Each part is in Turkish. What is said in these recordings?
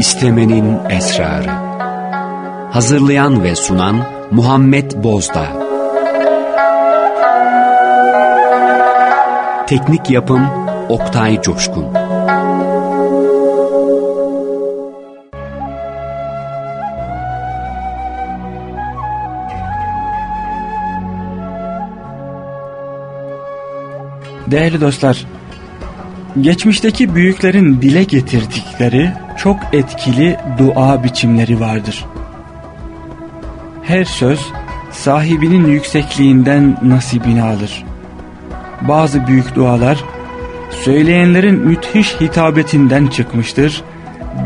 İstemenin Esrarı. Hazırlayan ve sunan Muhammed Bozdağ. Teknik Yapım Oktay Coşkun. Değerli dostlar, geçmişteki büyüklerin dile getirdikleri çok etkili dua biçimleri vardır. Her söz sahibinin yüksekliğinden nasibini alır. Bazı büyük dualar söyleyenlerin müthiş hitabetinden çıkmıştır,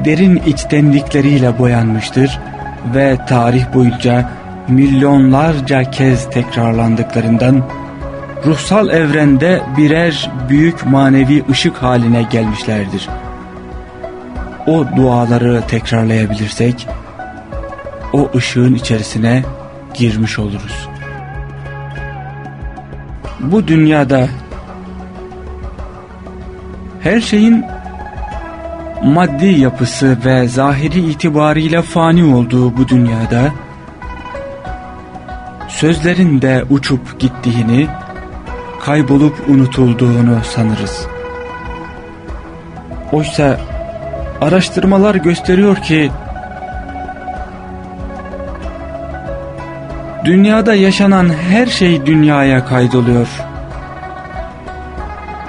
derin içtenlikleriyle boyanmıştır ve tarih boyunca milyonlarca kez tekrarlandıklarından ruhsal evrende birer büyük manevi ışık haline gelmişlerdir. O duaları tekrarlayabilirsek, o ışığın içerisine girmiş oluruz. Bu dünyada her şeyin maddi yapısı ve zahiri itibariyle fani olduğu bu dünyada sözlerin de uçup gittiğini kaybolup unutulduğunu sanırız. Oysa araştırmalar gösteriyor ki dünyada yaşanan her şey dünyaya kaydoluyor.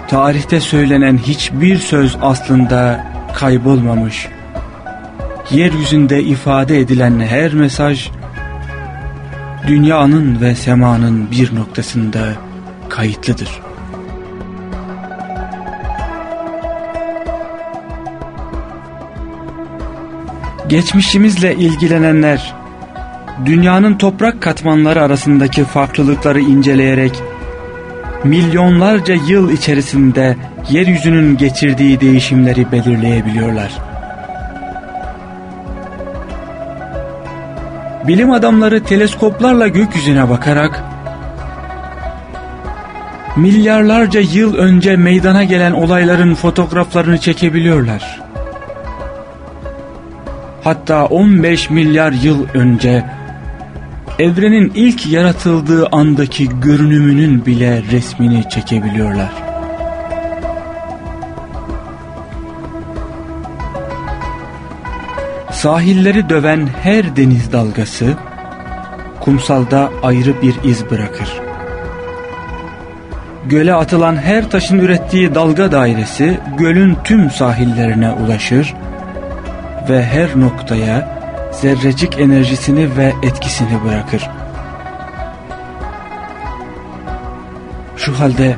Tarihte söylenen hiçbir söz aslında kaybolmamış. Yeryüzünde ifade edilen her mesaj dünyanın ve semanın bir noktasında kayıtlıdır. Geçmişimizle ilgilenenler, dünyanın toprak katmanları arasındaki farklılıkları inceleyerek, milyonlarca yıl içerisinde yeryüzünün geçirdiği değişimleri belirleyebiliyorlar. Bilim adamları teleskoplarla gökyüzüne bakarak, milyarlarca yıl önce meydana gelen olayların fotoğraflarını çekebiliyorlar. Hatta 15 milyar yıl önce evrenin ilk yaratıldığı andaki görünümünün bile resmini çekebiliyorlar. Sahilleri döven her deniz dalgası kumsalda ayrı bir iz bırakır göle atılan her taşın ürettiği dalga dairesi gölün tüm sahillerine ulaşır ve her noktaya zerrecik enerjisini ve etkisini bırakır. Şu halde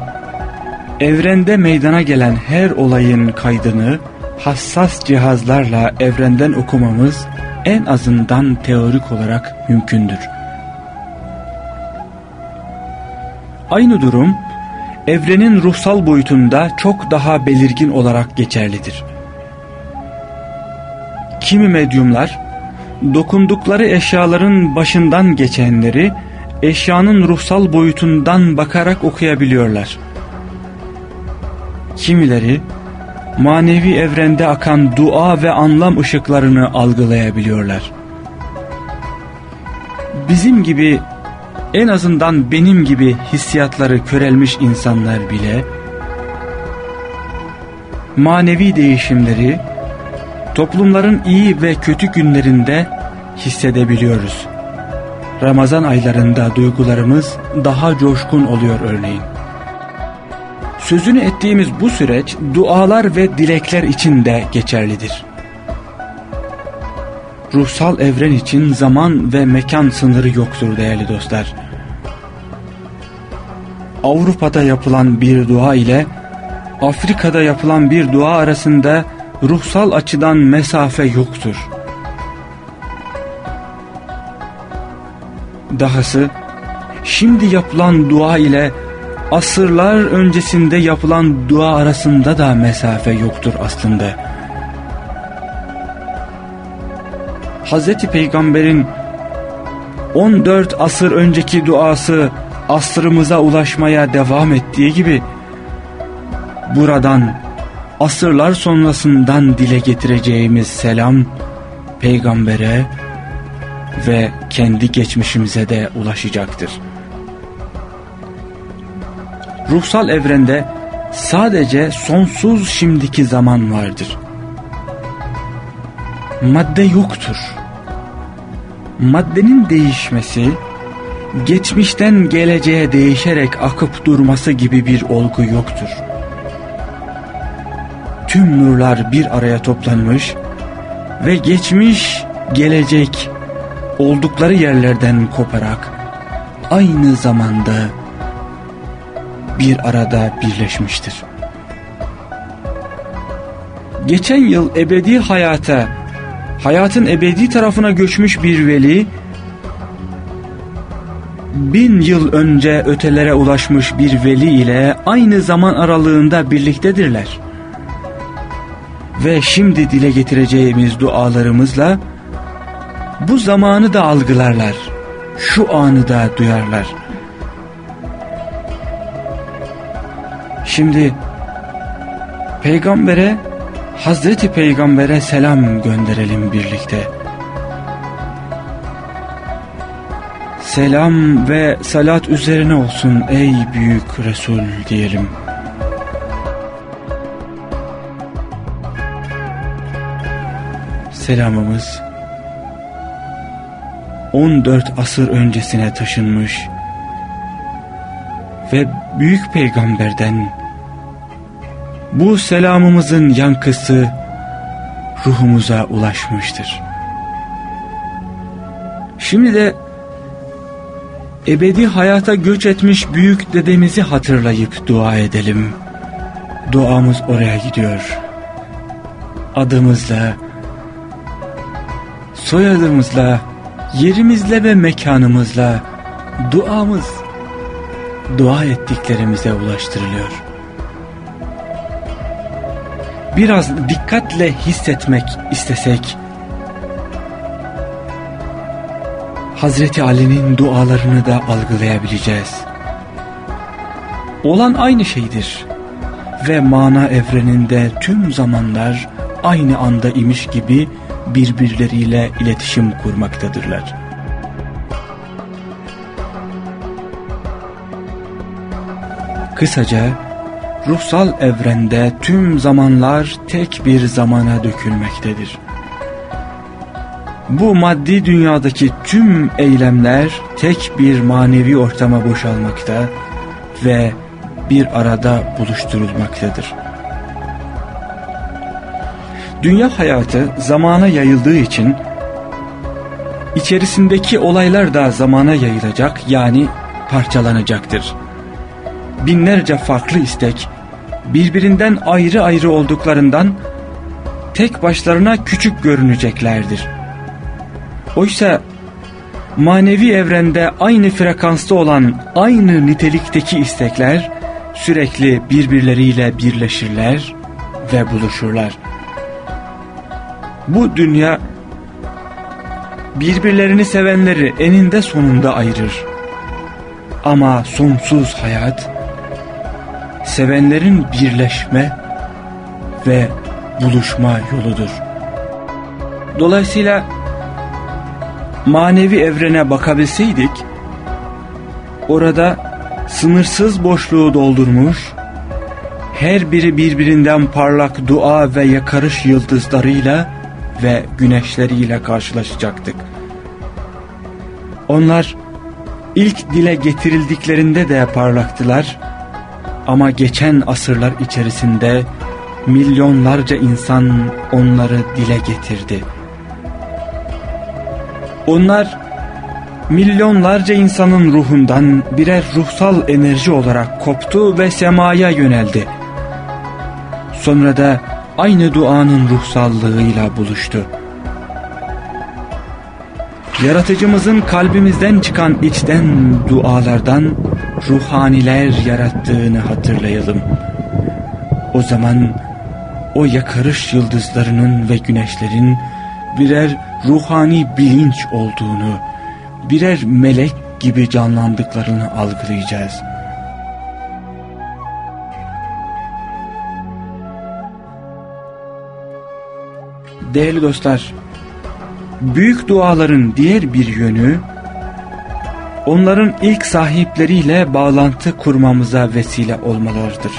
evrende meydana gelen her olayın kaydını hassas cihazlarla evrenden okumamız en azından teorik olarak mümkündür. Aynı durum evrenin ruhsal boyutunda çok daha belirgin olarak geçerlidir. Kimi medyumlar dokundukları eşyaların başından geçenleri eşyanın ruhsal boyutundan bakarak okuyabiliyorlar. Kimileri manevi evrende akan dua ve anlam ışıklarını algılayabiliyorlar. Bizim gibi en azından benim gibi hissiyatları körelmiş insanlar bile manevi değişimleri toplumların iyi ve kötü günlerinde hissedebiliyoruz. Ramazan aylarında duygularımız daha coşkun oluyor örneğin. Sözünü ettiğimiz bu süreç dualar ve dilekler için de geçerlidir. Ruhsal evren için zaman ve mekan sınırı yoktur değerli dostlar. Avrupa'da yapılan bir dua ile Afrika'da yapılan bir dua arasında ruhsal açıdan mesafe yoktur. Dahası şimdi yapılan dua ile asırlar öncesinde yapılan dua arasında da mesafe yoktur aslında. Hazreti Peygamber'in 14 asır önceki duası asrımıza ulaşmaya devam ettiği gibi buradan asırlar sonrasından dile getireceğimiz selam peygambere ve kendi geçmişimize de ulaşacaktır. Ruhsal evrende sadece sonsuz şimdiki zaman vardır. Madde yoktur. Maddenin değişmesi, geçmişten geleceğe değişerek akıp durması gibi bir olgu yoktur. Tüm nurlar bir araya toplanmış ve geçmiş, gelecek oldukları yerlerden koparak aynı zamanda bir arada birleşmiştir. Geçen yıl ebedi hayata, hayatın ebedi tarafına göçmüş bir veli, bin yıl önce ötelere ulaşmış bir veli ile aynı zaman aralığında birliktedirler. Ve şimdi dile getireceğimiz dualarımızla bu zamanı da algılarlar, şu anı da duyarlar. Şimdi peygambere, Hazreti Peygamber'e selam gönderelim birlikte. Selam ve salat üzerine olsun ey büyük Resul diyelim. Selamımız 14 asır öncesine taşınmış ve büyük peygamberden bu selamımızın yankısı ruhumuza ulaşmıştır. Şimdi de ebedi hayata göç etmiş büyük dedemizi hatırlayıp dua edelim. Duamız oraya gidiyor. Adımızla, soyadımızla, yerimizle ve mekanımızla duamız dua ettiklerimize ulaştırılıyor. Biraz dikkatle hissetmek istesek Hazreti Ali'nin dualarını da algılayabileceğiz. Olan aynı şeydir ve mana evreninde tüm zamanlar aynı anda imiş gibi birbirleriyle iletişim kurmaktadırlar. Kısaca ruhsal evrende tüm zamanlar tek bir zamana dökülmektedir. Bu maddi dünyadaki tüm eylemler tek bir manevi ortama boşalmakta ve bir arada buluşturulmaktadır. Dünya hayatı zamana yayıldığı için içerisindeki olaylar da zamana yayılacak yani parçalanacaktır. Binlerce farklı istek birbirinden ayrı ayrı olduklarından tek başlarına küçük görüneceklerdir. Oysa manevi evrende aynı frekansta olan aynı nitelikteki istekler sürekli birbirleriyle birleşirler ve buluşurlar. Bu dünya birbirlerini sevenleri eninde sonunda ayırır. Ama sonsuz hayat sevenlerin birleşme ve buluşma yoludur. Dolayısıyla manevi evrene bakabilseydik orada sınırsız boşluğu doldurmuş her biri birbirinden parlak dua ve yakarış yıldızlarıyla ve güneşleriyle karşılaşacaktık. Onlar ilk dile getirildiklerinde de parlaktılar ama geçen asırlar içerisinde milyonlarca insan onları dile getirdi. Onlar milyonlarca insanın ruhundan birer ruhsal enerji olarak koptu ve semaya yöneldi. Sonra da aynı duanın ruhsallığıyla buluştu. Yaratıcımızın kalbimizden çıkan içten dualardan ruhaniler yarattığını hatırlayalım. O zaman o yakarış yıldızlarının ve güneşlerin birer ruhani bilinç olduğunu, birer melek gibi canlandıklarını algılayacağız. Değerli dostlar, büyük duaların diğer bir yönü, onların ilk sahipleriyle bağlantı kurmamıza vesile olmalarıdır.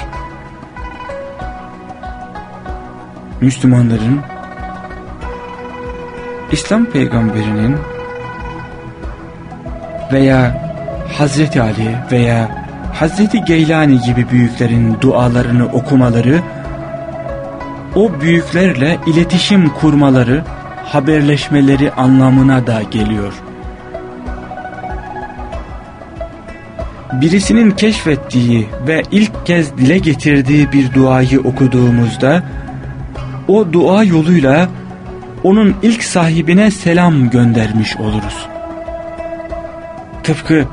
Müslümanların, İslam peygamberinin veya Hazreti Ali veya Hazreti Geylani gibi büyüklerin dualarını okumaları, o büyüklerle iletişim kurmaları, haberleşmeleri anlamına da geliyor. Birisinin keşfettiği ve ilk kez dile getirdiği bir duayı okuduğumuzda, o dua yoluyla onun ilk sahibine selam göndermiş oluruz. Tıpkı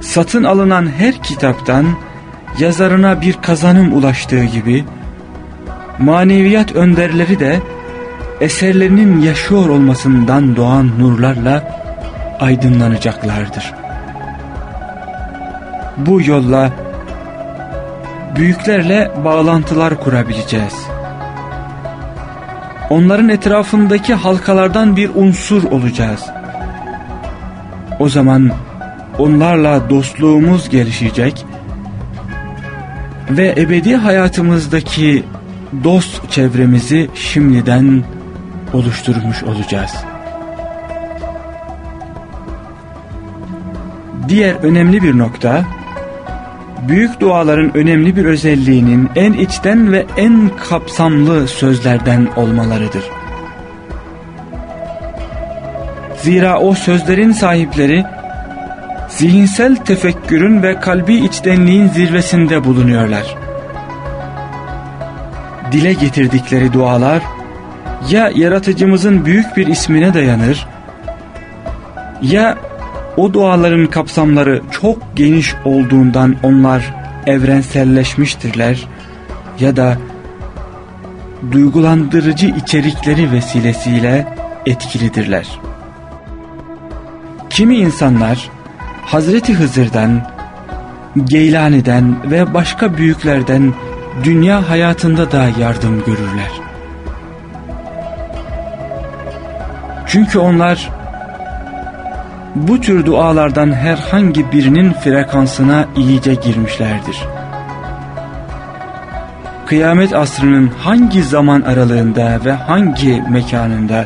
satın alınan her kitaptan yazarına bir kazanım ulaştığı gibi maneviyat önderleri de eserlerinin yaşıyor olmasından doğan nurlarla aydınlanacaklardır. Bu yolla büyüklerle bağlantılar kurabileceğiz. Onların etrafındaki halkalardan bir unsur olacağız. O zaman onlarla dostluğumuz gelişecek ve ebedi hayatımızdaki dost çevremizi şimdiden oluşturmuş olacağız. Diğer önemli bir nokta, büyük duaların önemli bir özelliğinin en içten ve en kapsamlı sözlerden olmalarıdır. Zira o sözlerin sahipleri zihinsel tefekkürün ve kalbi içtenliğin zirvesinde bulunuyorlar. Dile getirdikleri dualar ya yaratıcımızın büyük bir ismine dayanır ya o duaların kapsamları çok geniş olduğundan onlar evrenselleşmiştirler ya da duygulandırıcı içerikleri vesilesiyle etkilidirler. Kimi insanlar Hazreti Hızır'dan, Geylani'den ve başka büyüklerden dünya hayatında da yardım görürler. Çünkü onlar bu tür dualardan herhangi birinin frekansına iyice girmişlerdir. Kıyamet asrının hangi zaman aralığında ve hangi mekanında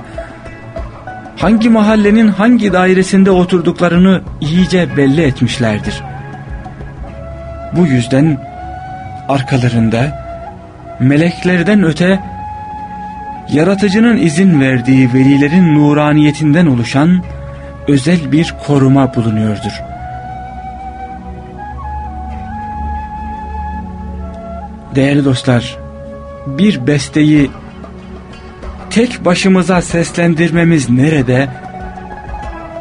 hangi mahallenin hangi dairesinde oturduklarını iyice belli etmişlerdir. Bu yüzden arkalarında meleklerden öte yaratıcının izin verdiği velilerin nuraniyetinden oluşan özel bir koruma bulunuyordur. Değerli dostlar, bir besteyi tek başımıza seslendirmemiz nerede?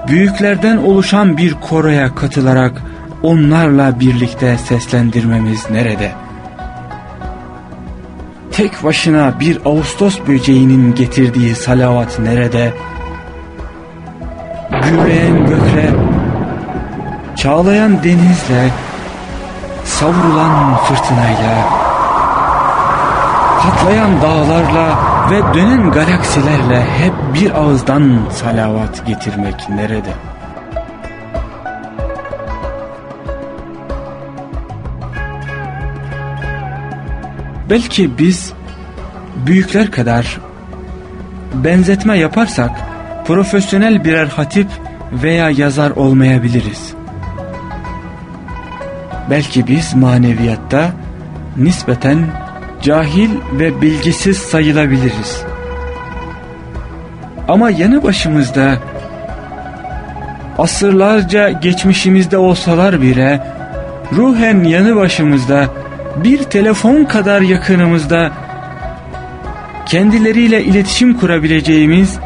Büyüklerden oluşan bir koroya katılarak onlarla birlikte seslendirmemiz nerede? Tek başına bir Ağustos böceğinin getirdiği salavat nerede? Gürleyen gökle, çağlayan denizle, savrulan fırtınayla, patlayan dağlarla ve dönen galaksilerle hep bir ağızdan salavat getirmek nerede? Belki biz büyükler kadar benzetme yaparsak profesyonel birer hatip veya yazar olmayabiliriz. Belki biz maneviyatta nispeten cahil ve bilgisiz sayılabiliriz. Ama yanı başımızda asırlarca geçmişimizde olsalar bile ruhen yanı başımızda bir telefon kadar yakınımızda kendileriyle iletişim kurabileceğimiz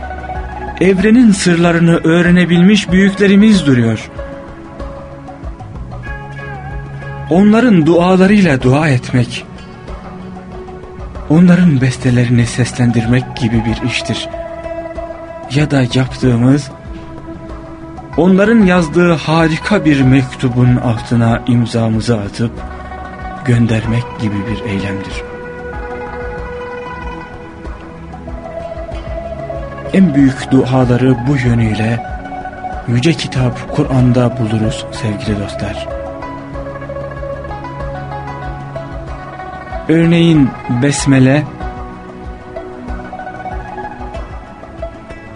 evrenin sırlarını öğrenebilmiş büyüklerimiz duruyor. Onların dualarıyla dua etmek, onların bestelerini seslendirmek gibi bir iştir. Ya da yaptığımız, onların yazdığı harika bir mektubun altına imzamızı atıp göndermek gibi bir eylemdir. en büyük duaları bu yönüyle Yüce Kitap Kur'an'da buluruz sevgili dostlar. Örneğin Besmele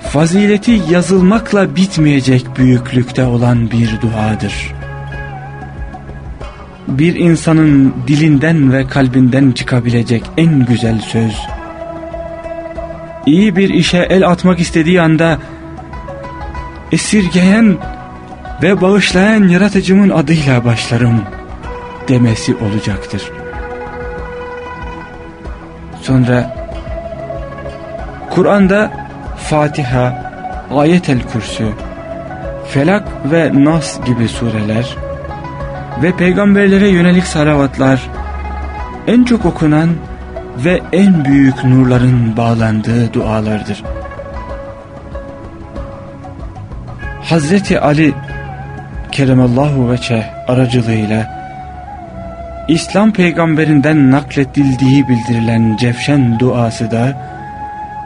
fazileti yazılmakla bitmeyecek büyüklükte olan bir duadır. Bir insanın dilinden ve kalbinden çıkabilecek en güzel söz, iyi bir işe el atmak istediği anda, esirgeyen ve bağışlayan yaratıcımın adıyla başlarım demesi olacaktır. Sonra Kur'an'da Fatiha, Ayetel Kürsü, Felak ve Nas gibi sureler ve peygamberlere yönelik salavatlar en çok okunan ve en büyük nurların bağlandığı dualardır. Hazreti Ali keremallahu veçe aracılığıyla İslam peygamberinden nakledildiği bildirilen Cevşen duası da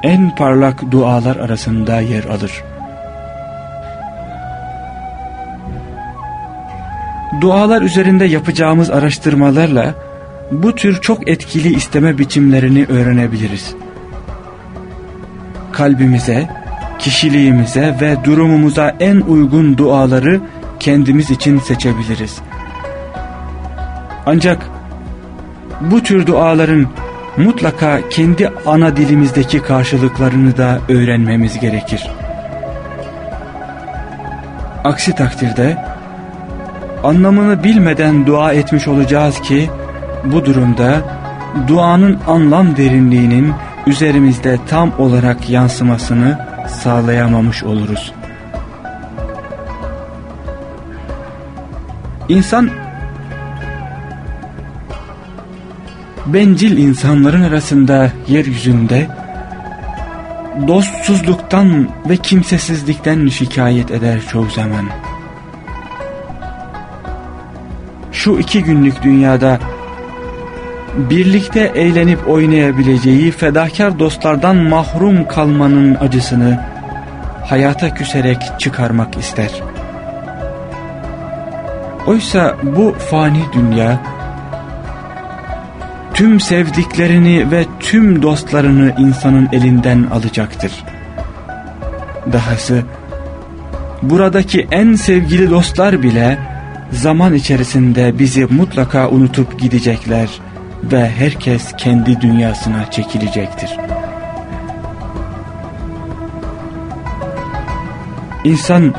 en parlak dualar arasında yer alır. Dualar üzerinde yapacağımız araştırmalarla bu tür çok etkili isteme biçimlerini öğrenebiliriz. Kalbimize, kişiliğimize ve durumumuza en uygun duaları kendimiz için seçebiliriz. Ancak bu tür duaların mutlaka kendi ana dilimizdeki karşılıklarını da öğrenmemiz gerekir. Aksi takdirde anlamını bilmeden dua etmiş olacağız ki bu durumda duanın anlam derinliğinin üzerimizde tam olarak yansımasını sağlayamamış oluruz. İnsan bencil insanların arasında yeryüzünde dostsuzluktan ve kimsesizlikten şikayet eder çoğu zaman. Şu iki günlük dünyada birlikte eğlenip oynayabileceği fedakar dostlardan mahrum kalmanın acısını hayata küserek çıkarmak ister. Oysa bu fani dünya tüm sevdiklerini ve tüm dostlarını insanın elinden alacaktır. Dahası buradaki en sevgili dostlar bile zaman içerisinde bizi mutlaka unutup gidecekler ve herkes kendi dünyasına çekilecektir. İnsan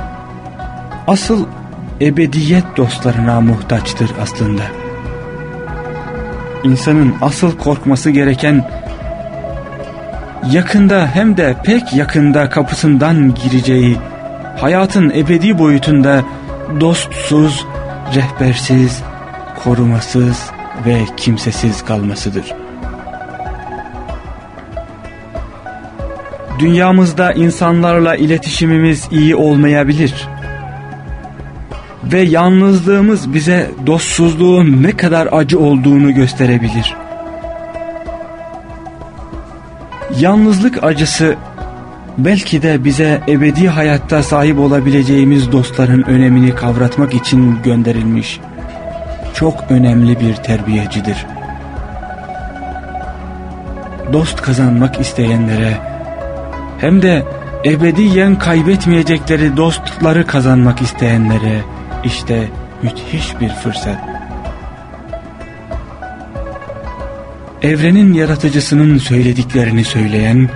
asıl ebediyet dostlarına muhtaçtır aslında insanın asıl korkması gereken yakında hem de pek yakında kapısından gireceği hayatın ebedi boyutunda dostsuz, rehbersiz, korumasız ve kimsesiz kalmasıdır. Dünyamızda insanlarla iletişimimiz iyi olmayabilir ve yalnızlığımız bize dostsuzluğun ne kadar acı olduğunu gösterebilir. Yalnızlık acısı belki de bize ebedi hayatta sahip olabileceğimiz dostların önemini kavratmak için gönderilmiş çok önemli bir terbiyecidir. Dost kazanmak isteyenlere hem de ebediyen kaybetmeyecekleri dostları kazanmak isteyenlere işte müthiş bir fırsat. Evrenin yaratıcısının söylediklerini söyleyen,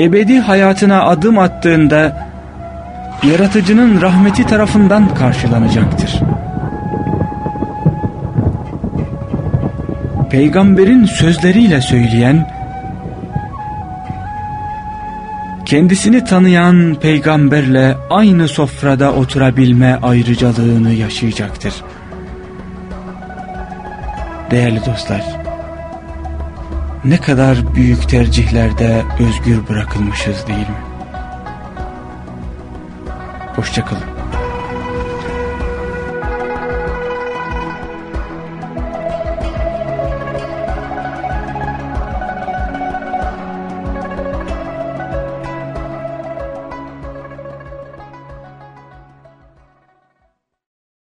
ebedi hayatına adım attığında yaratıcının rahmeti tarafından karşılanacaktır. Peygamberin sözleriyle söyleyen, kendisini tanıyan peygamberle aynı sofrada oturabilme ayrıcalığını yaşayacaktır. Değerli dostlar, ne kadar büyük tercihlerde özgür bırakılmışız değil mi? Hoşçakalın.